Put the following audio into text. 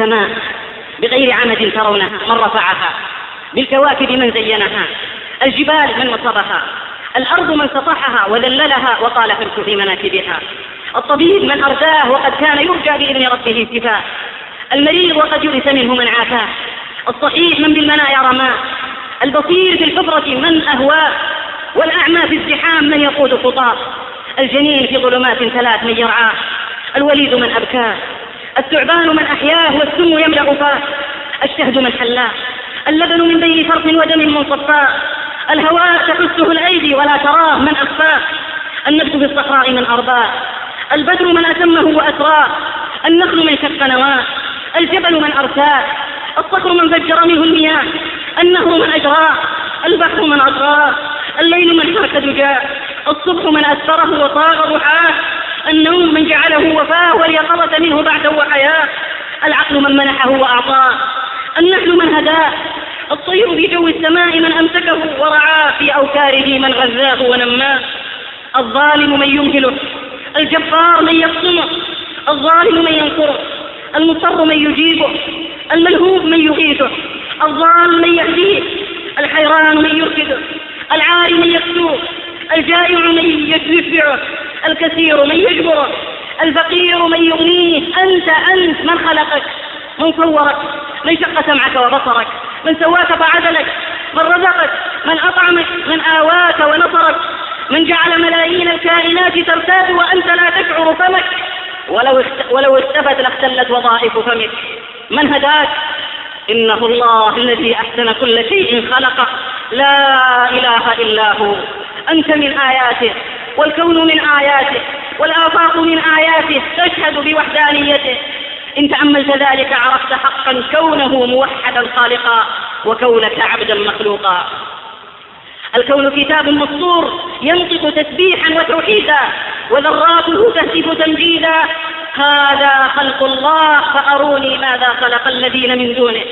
السماء بغير عمد ترونها من رفعها؟ بالكواكب من زينها؟ الجبال من نصبها الأرض من سطحها وذللها وقال فامشوا في مناكبها؟ الطبيب من أرداه وقد كان يرجى بإذن ربه الشفاء؟ المريض وقد يئس منه من عافاه؟ الصحيح من بالمنايا رماه؟ البصير في الحفرة من أهواه؟ والأعمى في الزحام من يقود خطاه؟ الجنين في ظلمات ثلاث من يرعاه؟ الوليد من أبكاه؟ الثعبان من أحياه والسم يملأ فاه. الشهد من حلاه. اللبن من بين فرق ودم منصفاه الهواء تحسه الأيدي ولا تراه من أخفاه. النبت في الصحراء من أرباه. البدر من أتمه وأسراه. النخل من شق نواه. الجبل من أرساه. الصخر من فجر منه المياه. النهر من أجراه. البحر من أجراه الليل من حرك دجاه. الصبح من أسفره وطاغ ضحاه. جعله وفاه واليقظة منه بعد وحياة. العقل من منحه وأعطاه. النحل من هداه؟ الطير في جو السماء من أمسكه ورعاه. في أوكاره من غذاه ونماه. الظالم من يمهله. الجبار من يقسمه الظالم من ينصره المضطر من يجيبه. الملهوب من يغيثه الضال من يهديه الحيران من يرشده. العاري من يكسوه. الجائع من يشبعه الكثير من يجبره. الفقير من يغنيه أنت أنت من خلقك؟ من صورك من شق سمعك وبصرك من سواك فعدلك من رزقك من أطعمك من آواك ونصرك من جعل ملايين الكائنات ترتاد وأنت لا تشعر فمك. ولو ولو اختفت لاختلت وظائف فمك. من هداك؟ إنه الله الذي أحسن كل شيء خلقه. لا إله إلا هو. أنت من آياته والكون من آياته. والآفاق من آياته تشهد بوحدانيته. إن تأملت ذلك عرفت حقا كونه موحدا خالقا وكونك عبدا مخلوقا. الكون كتاب مسطور ينطق تسبيحا وتوحيدا وذراته تهتف تمجيدا. هذا خلق الله فأروني ماذا خلق الذين من دونه.